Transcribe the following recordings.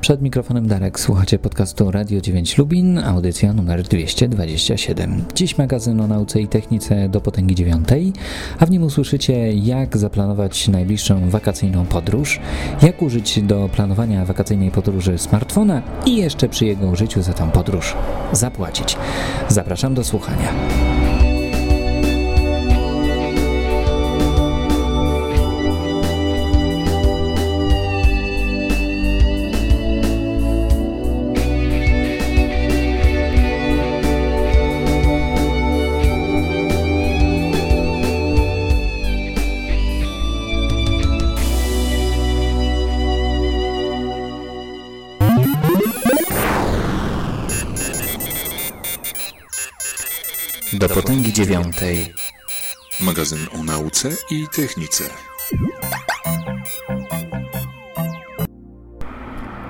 Przed mikrofonem Darek, słuchacie podcastu Radio 9 Lubin, audycja numer 227. Dziś magazyn o nauce i technice do potęgi dziewiątej, a w nim usłyszycie jak zaplanować najbliższą wakacyjną podróż, jak użyć do planowania wakacyjnej podróży smartfona i jeszcze przy jego użyciu za tą podróż zapłacić. Zapraszam do słuchania. Potęgi dziewiątej. Magazyn o nauce i technice.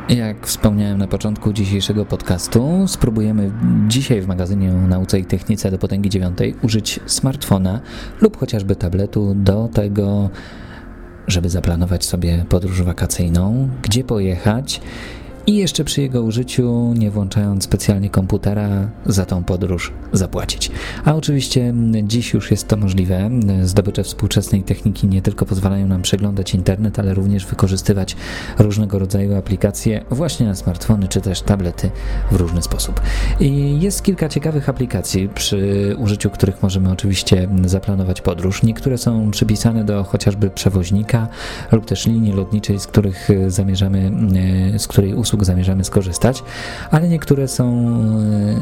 Jak wspomniałem na początku dzisiejszego podcastu, spróbujemy dzisiaj w magazynie o nauce i technice do potęgi dziewiątej użyć smartfona lub chociażby tabletu do tego, żeby zaplanować sobie podróż wakacyjną, gdzie pojechać i jeszcze przy jego użyciu, nie włączając specjalnie komputera, za tą podróż zapłacić. A oczywiście dziś już jest to możliwe. Zdobycze współczesnej techniki nie tylko pozwalają nam przeglądać internet, ale również wykorzystywać różnego rodzaju aplikacje właśnie na smartfony czy też tablety w różny sposób. I jest kilka ciekawych aplikacji, przy użyciu których możemy oczywiście zaplanować podróż. Niektóre są przypisane do chociażby przewoźnika lub też linii lotniczej, z których zamierzamy, z której usług usług zamierzamy skorzystać, ale niektóre są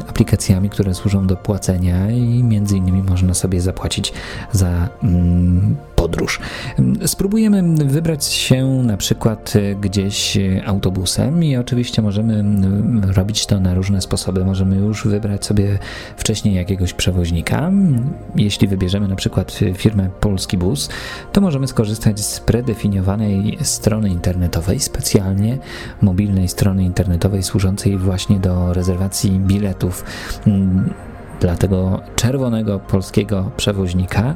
e, aplikacjami, które służą do płacenia i między innymi można sobie zapłacić za mm, podróż. Spróbujemy wybrać się na przykład e, gdzieś autobusem i oczywiście możemy robić to na różne sposoby. Możemy już wybrać sobie wcześniej jakiegoś przewoźnika. Jeśli wybierzemy na przykład firmę Polski Bus, to możemy skorzystać z predefiniowanej strony internetowej, specjalnie mobilnej strony internetowej służącej właśnie do rezerwacji biletów dla tego czerwonego polskiego przewoźnika,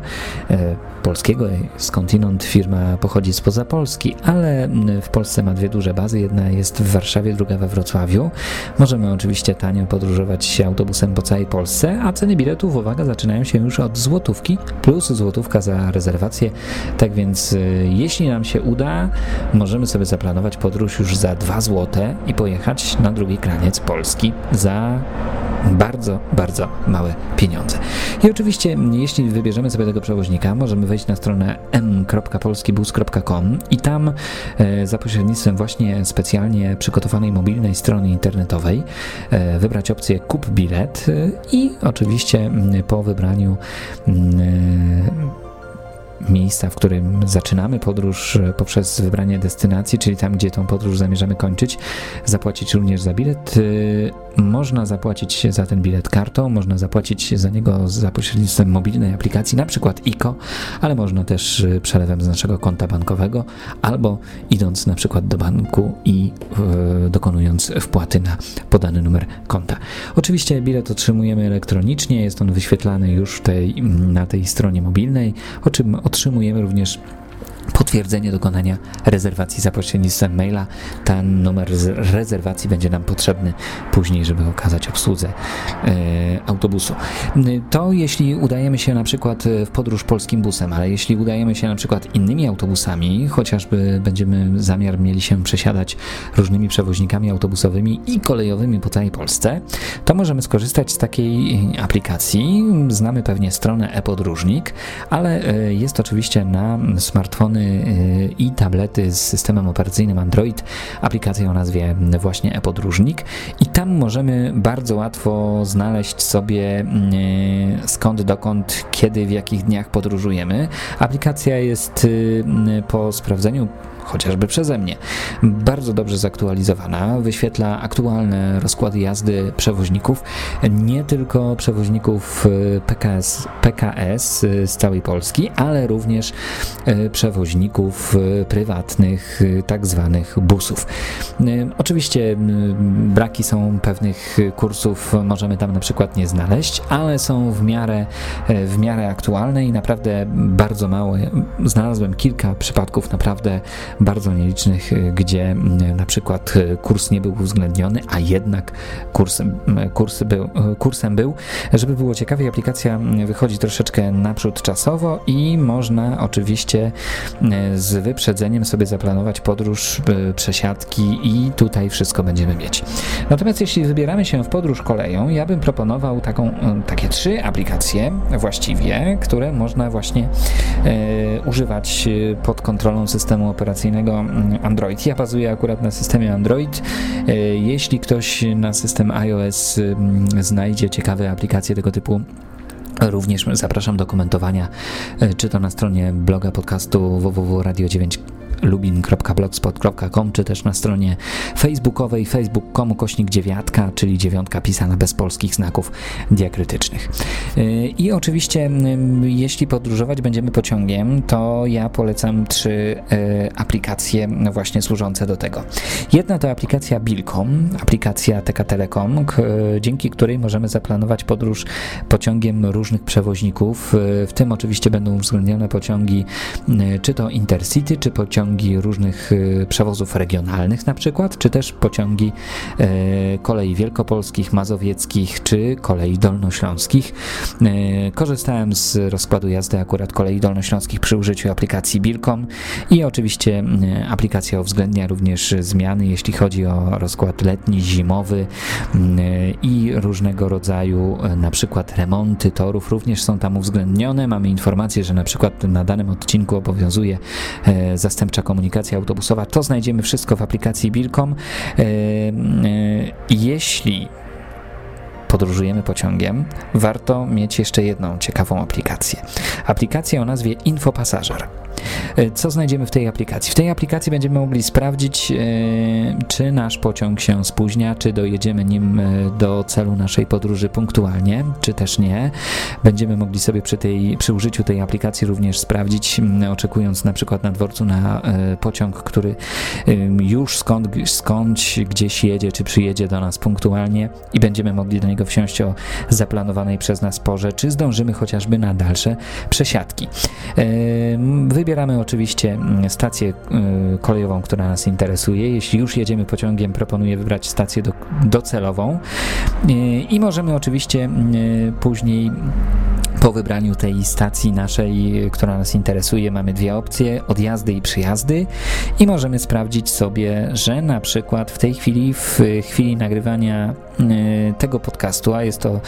e, polskiego skądinąd firma pochodzi spoza Polski, ale mm, w Polsce ma dwie duże bazy, jedna jest w Warszawie, druga we Wrocławiu. Możemy oczywiście tanio podróżować autobusem po całej Polsce, a ceny biletów, uwaga, zaczynają się już od złotówki plus złotówka za rezerwację. Tak więc y, jeśli nam się uda, możemy sobie zaplanować podróż już za 2 złote i pojechać na drugi kraniec Polski za bardzo, bardzo małe pieniądze. I oczywiście, jeśli wybierzemy sobie tego przewoźnika, możemy wejść na stronę m.polskibus.com i tam e, za pośrednictwem właśnie specjalnie przygotowanej mobilnej strony internetowej e, wybrać opcję kup bilet e, i oczywiście po wybraniu miejsca, w którym zaczynamy podróż e, poprzez wybranie destynacji, czyli tam, gdzie tą podróż zamierzamy kończyć, zapłacić również za bilet. E, można zapłacić za ten bilet kartą, można zapłacić za niego za pośrednictwem mobilnej aplikacji, na przykład ICO, ale można też e, przelewem z naszego konta bankowego albo idąc na przykład do banku i dokonując wpłaty na podany numer konta. Oczywiście bilet otrzymujemy elektronicznie, jest on wyświetlany już tej, na tej stronie mobilnej, o czym otrzymujemy również potwierdzenie dokonania rezerwacji za pośrednictwem maila. Ten numer rezerwacji będzie nam potrzebny później, żeby okazać obsłudze e, autobusu. To jeśli udajemy się na przykład w podróż polskim busem, ale jeśli udajemy się na przykład innymi autobusami, chociażby będziemy zamiar mieli się przesiadać różnymi przewoźnikami autobusowymi i kolejowymi po całej Polsce, to możemy skorzystać z takiej aplikacji. Znamy pewnie stronę e-podróżnik, ale e, jest oczywiście na smartfon telefony i tablety z systemem operacyjnym Android, aplikację o nazwie właśnie e-podróżnik i tam możemy bardzo łatwo znaleźć sobie mm, skąd, dokąd, kiedy, w jakich dniach podróżujemy. Aplikacja jest y, po sprawdzeniu chociażby przeze mnie. Bardzo dobrze zaktualizowana, wyświetla aktualne rozkłady jazdy przewoźników, nie tylko przewoźników e, PKS, PKS e, z całej Polski, ale również e, przewoźników prywatnych, tak zwanych busów. Oczywiście braki są pewnych kursów, możemy tam na przykład nie znaleźć, ale są w miarę, w miarę aktualne i naprawdę bardzo małe. Znalazłem kilka przypadków naprawdę bardzo nielicznych, gdzie na przykład kurs nie był uwzględniony, a jednak kurs, kurs był, kursem był. Żeby było ciekawie, aplikacja wychodzi troszeczkę naprzód czasowo i można oczywiście z wyprzedzeniem sobie zaplanować podróż, przesiadki i tutaj wszystko będziemy mieć. Natomiast jeśli wybieramy się w podróż koleją, ja bym proponował taką, takie trzy aplikacje właściwie, które można właśnie e, używać pod kontrolą systemu operacyjnego Android. Ja bazuję akurat na systemie Android. E, jeśli ktoś na system iOS znajdzie ciekawe aplikacje tego typu, Również zapraszam do komentowania, e, czy to na stronie bloga podcastu www.radio9 lubin.blogspot.com czy też na stronie facebookowej facebook.com kośnik dziewiatka, czyli dziewiątka pisana bez polskich znaków diakrytycznych. Y, I oczywiście jeśli podróżować będziemy pociągiem, to ja polecam trzy y, aplikacje właśnie służące do tego. Jedna to aplikacja Bilcom, aplikacja TK Telekom, dzięki której możemy zaplanować podróż pociągiem różnych przewoźników. Y, w tym oczywiście będą uwzględnione pociągi czy to Intercity, czy pociągi pociągi różnych y, przewozów regionalnych na przykład, czy też pociągi e, kolei wielkopolskich, mazowieckich, czy kolei dolnośląskich. E, korzystałem z rozkładu jazdy akurat kolei dolnośląskich przy użyciu aplikacji Bilcom i oczywiście e, aplikacja uwzględnia również zmiany, jeśli chodzi o rozkład letni, zimowy i różnego rodzaju na przykład remonty torów również są tam uwzględnione. Mamy informację, że na przykład na danym odcinku obowiązuje zastępcza komunikacja autobusowa, to znajdziemy wszystko w aplikacji Bilcom. E, e, jeśli podróżujemy pociągiem, warto mieć jeszcze jedną ciekawą aplikację. Aplikację o nazwie Infopasażer. E, co znajdziemy w tej aplikacji? W tej aplikacji będziemy mogli sprawdzić, e, czy nasz pociąg się spóźnia, czy dojedziemy nim e, do celu naszej podróży punktualnie, czy też nie. Będziemy mogli sobie przy, tej, przy użyciu tej aplikacji również sprawdzić, oczekując na przykład na dworcu na pociąg, który już skąd, skądś gdzieś jedzie, czy przyjedzie do nas punktualnie i będziemy mogli do niego wsiąść o zaplanowanej przez nas porze, czy zdążymy chociażby na dalsze przesiadki. Wybieramy oczywiście mm, stację y, kolejową, która nas interesuje. Jeśli już jedziemy pociągiem, proponuję wybrać stację do, docelową y, i możemy oczywiście y, później po wybraniu tej stacji naszej, która nas interesuje, mamy dwie opcje, odjazdy i przyjazdy i możemy sprawdzić sobie, że na przykład w tej chwili, w chwili nagrywania tego podcastu, a jest to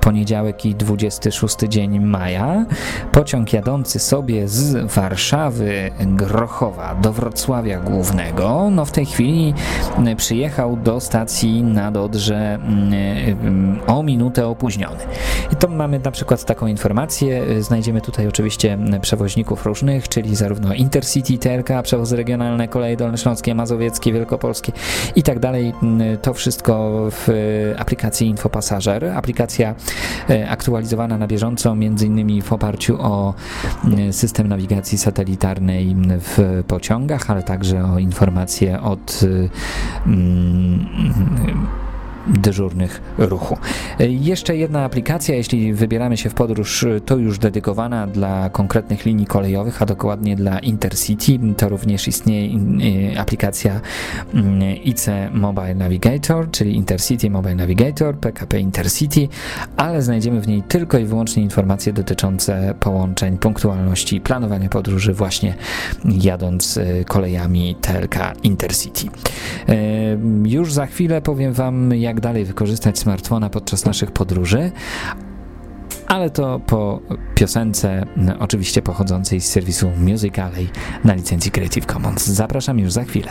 poniedziałek i 26 dzień maja, pociąg jadący sobie z Warszawy, Grochowa do Wrocławia Głównego, no w tej chwili przyjechał do stacji na Dodrze o minutę opóźniony. I to mamy na przykład taką informację, znajdziemy tutaj oczywiście przewoźników różnych, czyli zarówno Intercity, TRK, przewozy regionalne, koleje dolnośląskie, mazowieckie, wielkopolskie i tak dalej. To wszystko w aplikacji Infopasażer. Aplikacja e, aktualizowana na bieżąco, między innymi w oparciu o system nawigacji satelitarnej w pociągach, ale także o informacje od mm, dyżurnych ruchu. Jeszcze jedna aplikacja, jeśli wybieramy się w podróż, to już dedykowana dla konkretnych linii kolejowych, a dokładnie dla Intercity. To również istnieje aplikacja mm, IC Mobile Navigator, czyli Intercity Mobile Navigator, PKP Intercity, ale znajdziemy w niej tylko i wyłącznie informacje dotyczące połączeń, punktualności, planowania podróży właśnie jadąc kolejami TLK Intercity. Już za chwilę powiem Wam, jak dalej wykorzystać smartfona podczas naszych podróży, ale to po piosence, oczywiście pochodzącej z serwisu Musicaley na licencji Creative Commons. Zapraszam już za chwilę.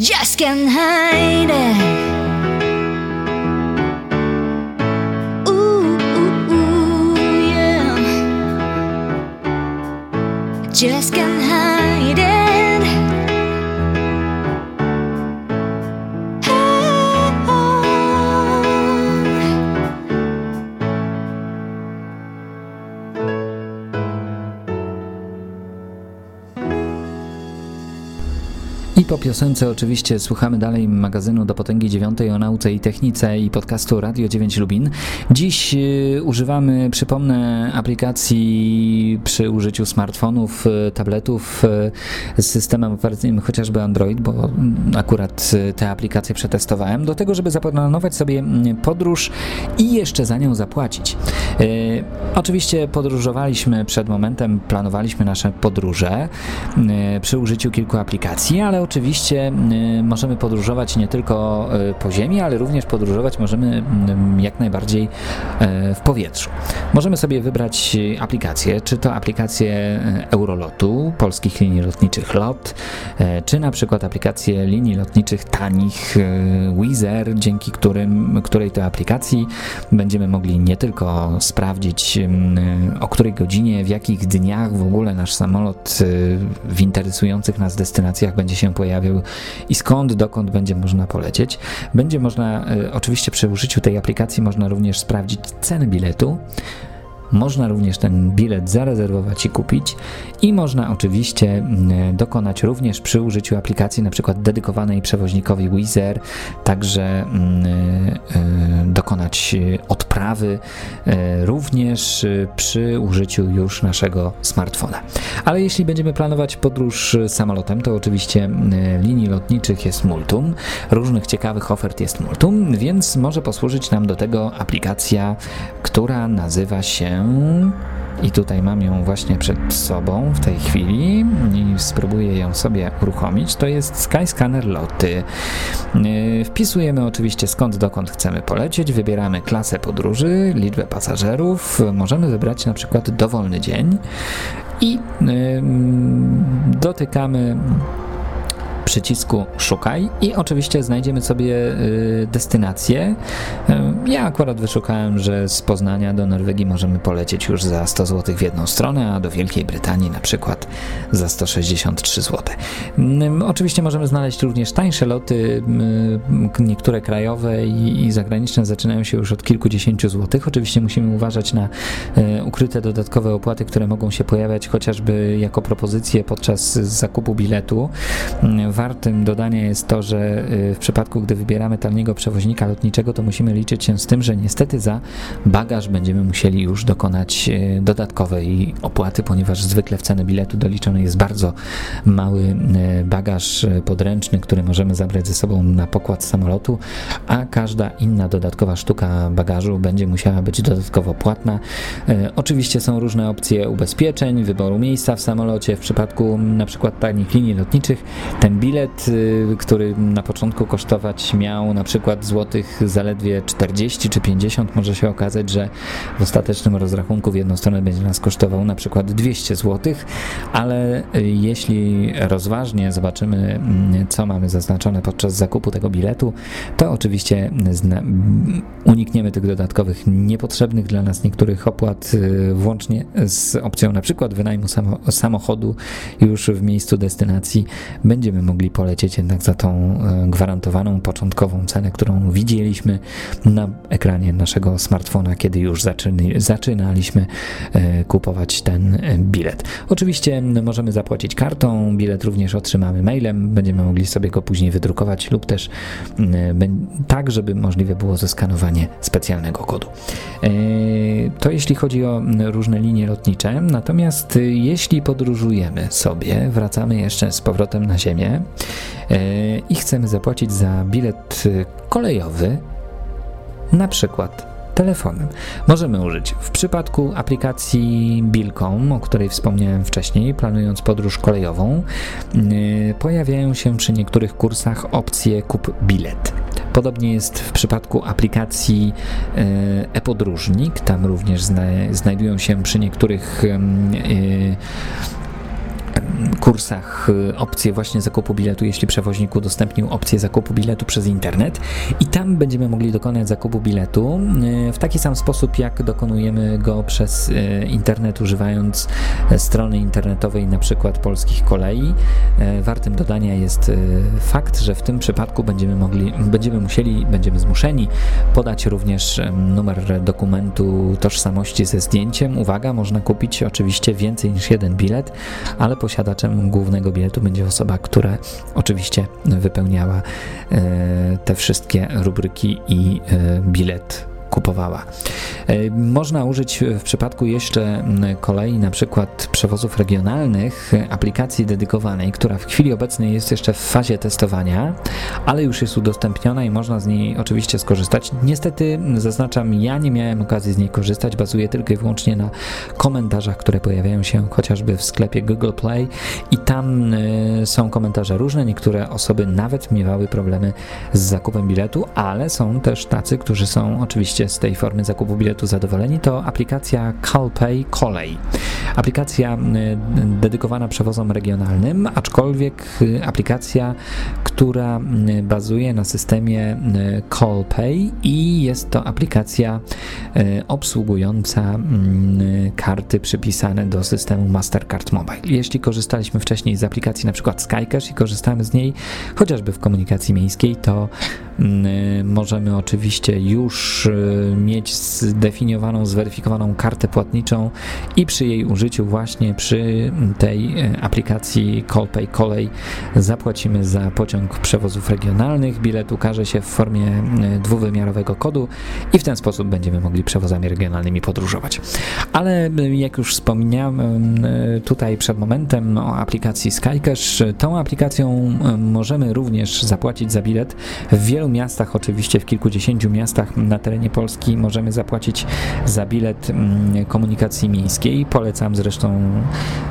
Just can't hide it. Ooh, ooh, ooh, yeah. Just can't po piosence oczywiście słuchamy dalej magazynu do potęgi dziewiątej o nauce i technice i podcastu Radio 9 Lubin. Dziś y, używamy, przypomnę, aplikacji przy użyciu smartfonów, y, tabletów y, z systemem operacyjnym chociażby Android, bo akurat y, te aplikacje przetestowałem, do tego, żeby zaplanować sobie mm, podróż i jeszcze za nią zapłacić. Y, oczywiście podróżowaliśmy przed momentem, planowaliśmy nasze podróże y, przy użyciu kilku aplikacji, ale oczywiście y, możemy podróżować nie tylko y, po ziemi, ale również podróżować możemy y, jak najbardziej y, w powietrzu. Możemy sobie wybrać aplikację, czy to aplikację Eurolotu, polskich linii lotniczych LOT, czy na przykład aplikację linii lotniczych tanich Wizz Air, dzięki którym, której to aplikacji będziemy mogli nie tylko sprawdzić o której godzinie, w jakich dniach w ogóle nasz samolot w interesujących nas destynacjach będzie się pojawił i skąd, dokąd będzie można polecieć. Będzie można, y, oczywiście przy użyciu tej aplikacji można również sprawdzić cenę biletu, można również ten bilet zarezerwować i kupić i można oczywiście mm, dokonać również przy użyciu aplikacji na przykład dedykowanej przewoźnikowi Wizz także mm, y, dokonać y, odprawy y, również przy użyciu już naszego smartfona. Ale jeśli będziemy planować podróż samolotem, to oczywiście linii lotniczych jest multum, różnych ciekawych ofert jest multum, więc może posłużyć nam do tego aplikacja, która nazywa się i tutaj mam ją właśnie przed sobą w tej chwili i spróbuję ją sobie uruchomić. To jest Skyscanner Loty. Yy, Wpisujemy oczywiście skąd dokąd chcemy polecieć, wybieramy klasę podróży, liczbę pasażerów, możemy wybrać na przykład dowolny dzień i dotykamy przycisku szukaj i oczywiście znajdziemy sobie y, destynację. Y, Ja akurat wyszukałem, że z Poznania do Norwegii możemy polecieć już za 100 zł w jedną stronę, a do Wielkiej Brytanii na przykład za 163 zł. Oczywiście możemy znaleźć również tańsze loty, niektóre krajowe i, zagraniczne zaczynają się już od kilkudziesięciu złotych. Oczywiście musimy uważać na e, ukryte dodatkowe opłaty, które mogą się pojawiać chociażby jako propozycje podczas zakupu biletu. Wartym dodania jest to, że e, w przypadku, gdy wybieramy taniego przewoźnika lotniczego, to musimy liczyć się z tym, że niestety za bagaż będziemy musieli już dokonać e, dodatkowej opłaty, ponieważ zwykle w cenę biletu doliczony jest bardzo mały e, bagaż podręczny, który możemy zabrać ze sobą na pokład samolotu, a każda inna dodatkowa sztuka bagażu będzie musiała być dodatkowo płatna. Oczywiście są różne opcje ubezpieczeń, wyboru miejsca w samolocie. W przypadku na przykład tanich linii lotniczych ten bilet, y, który na początku kosztować miał na przykład złotych zaledwie 40 czy 50, może się okazać, że w ostatecznym rozrachunku w jedną stronę będzie nas kosztował na przykład 200 złotych, ale jeśli rozważnie zobaczymy, mm, co mamy zaznaczone podczas zakupu tego biletu, to oczywiście unikniemy tych dodatkowych, niepotrzebnych dla nas niektórych opłat, y, włącznie z opcją na przykład wynajmu samo- samochodu już w miejscu destynacji. Będziemy mogli polecieć jednak za tą y, gwarantowaną początkową cenę, którą widzieliśmy na ekranie naszego smartfona, kiedy już zaczynaliśmy y, kupować ten y, bilet. Oczywiście możemy zapłacić kartą, bilet również otrzymamy mailem, będziemy mogli sobie go później wydrukować lub też bę- tak, żeby możliwe było zeskanowanie specjalnego kodu. E, To jeśli chodzi o różne linie lotnicze, natomiast jeśli podróżujemy sobie, wracamy jeszcze z powrotem na ziemię e, i chcemy zapłacić za bilet y, kolejowy, na przykład telefonem. Możemy użyć w przypadku aplikacji Bilcom, o której wspomniałem wcześniej, planując podróż kolejową, yy, pojawiają się przy niektórych kursach opcje kup bilet. Podobnie jest w przypadku aplikacji e-podróżnik, tam również zna, znajdują się przy niektórych kursach y, opcję właśnie zakupu biletu, jeśli przewoźnik udostępnił opcję zakupu biletu przez internet i tam będziemy mogli dokonać zakupu biletu y, w taki sam sposób, jak dokonujemy go przez y, internet, używając e, strony internetowej na przykład polskich kolei. E, Wartym dodania jest fakt, że w tym przypadku będziemy mogli, będziemy musieli, będziemy zmuszeni podać również numer dokumentu tożsamości ze zdjęciem. Uwaga, można kupić oczywiście więcej niż jeden bilet, ale posiadaczem głównego biletu będzie osoba, która oczywiście wypełniała e, te wszystkie rubryki i e, bilet kupowała. E, Można użyć w przypadku jeszcze kolei na przykład przewozów regionalnych e, aplikacji dedykowanej, która w chwili obecnej jest jeszcze w fazie testowania, ale już jest udostępniona i można z niej oczywiście skorzystać. Niestety, zaznaczam, ja nie miałem okazji z niej korzystać, bazuje tylko i wyłącznie na komentarzach, które pojawiają się chociażby w sklepie Google Play i tam e, są komentarze różne, niektóre osoby nawet miewały problemy z zakupem biletu, ale są też tacy, którzy są oczywiście z tej formy zakupu biletu zadowoleni, to aplikacja CalPay Kolej. Aplikacja y, dedykowana przewozom regionalnym, aczkolwiek y, aplikacja, która y, bazuje na systemie CallPay i jest to aplikacja obsługująca mm, karty przypisane do systemu Mastercard Mobile. Jeśli korzystaliśmy wcześniej z aplikacji przykład Skycash i korzystamy z niej chociażby w komunikacji miejskiej, to możemy oczywiście już y, mieć zdefiniowaną, zweryfikowaną kartę płatniczą i przy jej użyciu właśnie przy tej y, aplikacji CallPay Kolej zapłacimy za pociąg przewozów regionalnych. Bilet ukaże się w formie y, dwuwymiarowego kodu i w ten sposób będziemy mogli przewozami regionalnymi podróżować. Ale y, jak już wspomniałem y, tutaj przed momentem o aplikacji Skycash, y, tą aplikacją y, możemy również zapłacić za bilet w wielu miastach, oczywiście w kilkudziesięciu miastach na terenie Polski możemy zapłacić za bilet mm, komunikacji miejskiej. Polecam zresztą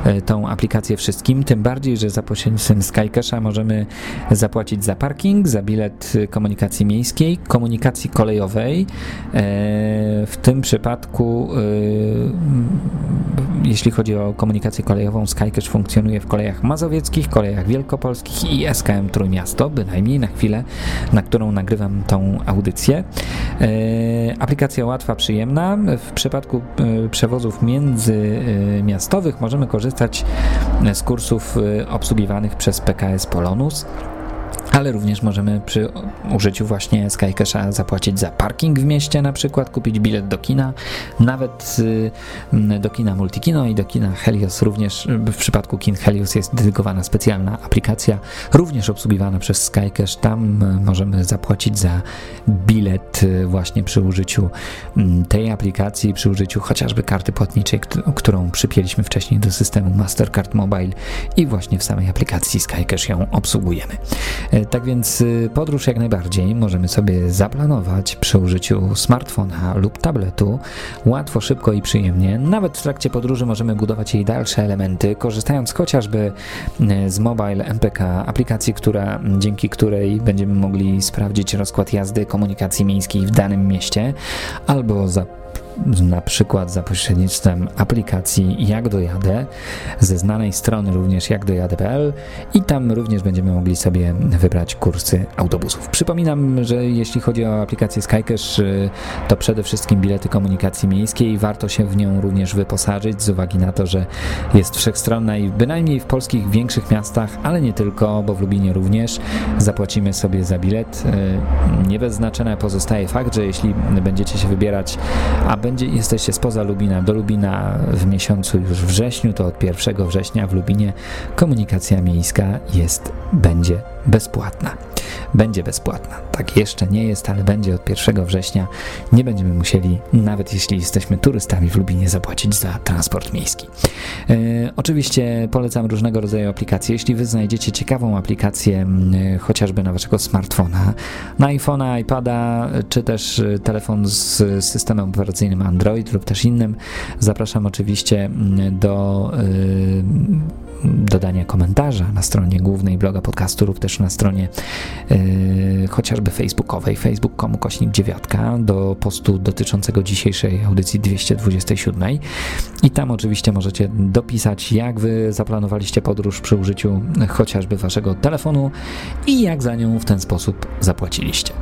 y, tą aplikację wszystkim, tym bardziej, że za pośrednictwem Skycasha możemy zapłacić za parking, za bilet y, komunikacji miejskiej, komunikacji kolejowej. E, W tym przypadku jeśli chodzi o komunikację kolejową, Skycash funkcjonuje w kolejach mazowieckich, kolejach wielkopolskich i SKM Trójmiasto, bynajmniej na chwilę, na którą nagrywam tą audycję. E, aplikacja łatwa, przyjemna. W przypadku e, przewozów międzymiastowych możemy korzystać z kursów e, obsługiwanych przez PKS Polonus ale również możemy przy użyciu właśnie Skycasha zapłacić za parking w mieście na przykład, kupić bilet do kina, nawet do kina Multikino i do kina Helios również w przypadku kin Helios jest dedykowana specjalna aplikacja, również obsługiwana przez Skycash, tam możemy zapłacić za bilet y, właśnie przy użyciu tej aplikacji, przy użyciu chociażby karty płatniczej, którą przypięliśmy wcześniej do systemu Mastercard Mobile i właśnie w samej aplikacji Skycash ją obsługujemy. E, tak więc y, podróż jak najbardziej możemy sobie zaplanować przy użyciu smartfona lub tabletu. Łatwo, szybko i przyjemnie. Nawet w trakcie podróży możemy budować jej dalsze elementy, korzystając chociażby y, z Mobile MPK, aplikacji, która, dzięki której będziemy mogli sprawdzić rozkład jazdy komunikacji miejskiej w danym mieście albo za na przykład za pośrednictwem aplikacji Jak dojadę, ze znanej strony również jakdojadę.pl i tam również będziemy mogli sobie wybrać kursy autobusów. Przypominam, że jeśli chodzi o aplikację Skycash, y, to przede wszystkim bilety komunikacji miejskiej. Warto się w nią również wyposażyć z uwagi na to, że jest wszechstronna i bynajmniej w polskich większych miastach, ale nie tylko, bo w Lubinie również zapłacimy sobie za bilet. Y, nie bez znaczenia pozostaje fakt, że jeśli będziecie się wybierać, aby będzie, jesteście spoza Lubina do Lubina w miesiącu już wrześniu, to od 1 września w Lubinie komunikacja miejska jest, będzie bezpłatna będzie bezpłatna. Tak jeszcze nie jest, ale będzie od 1 września. Nie będziemy musieli, nawet jeśli jesteśmy turystami w Lubinie, zapłacić za transport miejski. E, oczywiście polecam różnego rodzaju aplikacje. Jeśli wy znajdziecie ciekawą aplikację, e, chociażby na waszego smartfona, na iPhone'a, iPada, czy też e, telefon z systemem operacyjnym Android lub też innym, zapraszam oczywiście do dodania komentarza na stronie głównej bloga podcastu lub też na stronie yy, facebookowej facebook.com kośnik dziewiatka do postu dotyczącego dzisiejszej audycji 227 i tam oczywiście możecie dopisać jak wy zaplanowaliście podróż przy użyciu chociażby waszego telefonu i jak za nią w ten sposób zapłaciliście.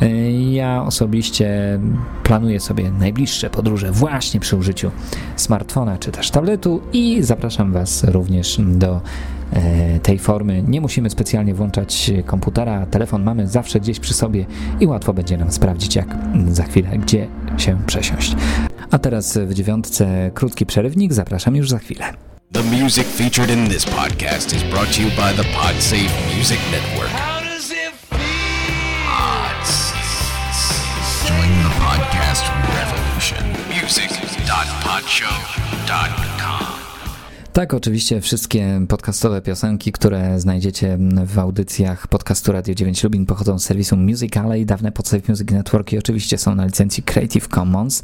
Yy, ja osobiście planuję sobie najbliższe podróże właśnie przy użyciu smartfona czy też tabletu i zapraszam was również do e, tej formy. Nie musimy specjalnie włączać komputera, telefon mamy zawsze gdzieś przy sobie i łatwo będzie nam sprawdzić, jak za chwilę, gdzie się przesiąść. A teraz w dziewiątce krótki przerywnik, zapraszam już za chwilę. The music featured in this podcast is brought to you by the Podsafe Music Network. Pods. Join the podcast revolution. Music.podshow.com. Tak, oczywiście wszystkie podcastowe piosenki, które znajdziecie w audycjach podcastu Radio 9 Lubin pochodzą z serwisu Musicale, dawne Podsafe Music Network i oczywiście są na licencji Creative Commons.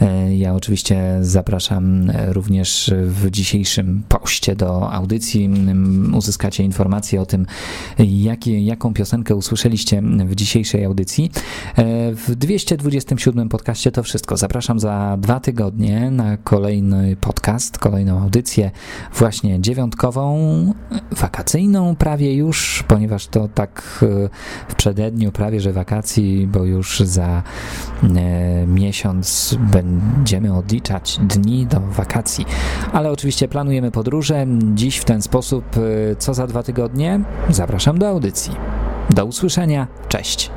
E, ja oczywiście zapraszam również w dzisiejszym poście do audycji. Uzyskacie informacje o tym, jakie, jaką piosenkę usłyszeliście w dzisiejszej audycji. E, w 227 podcaście to wszystko. Zapraszam za dwa tygodnie na kolejny podcast, kolejną audycję właśnie dziewiątkową, wakacyjną prawie już, ponieważ to tak e, w przededniu prawie, że wakacji, bo już za e, miesiąc będziemy odliczać dni do wakacji. Ale oczywiście planujemy podróże. Dziś w ten sposób, e, co za dwa tygodnie, zapraszam do audycji. Do usłyszenia, cześć!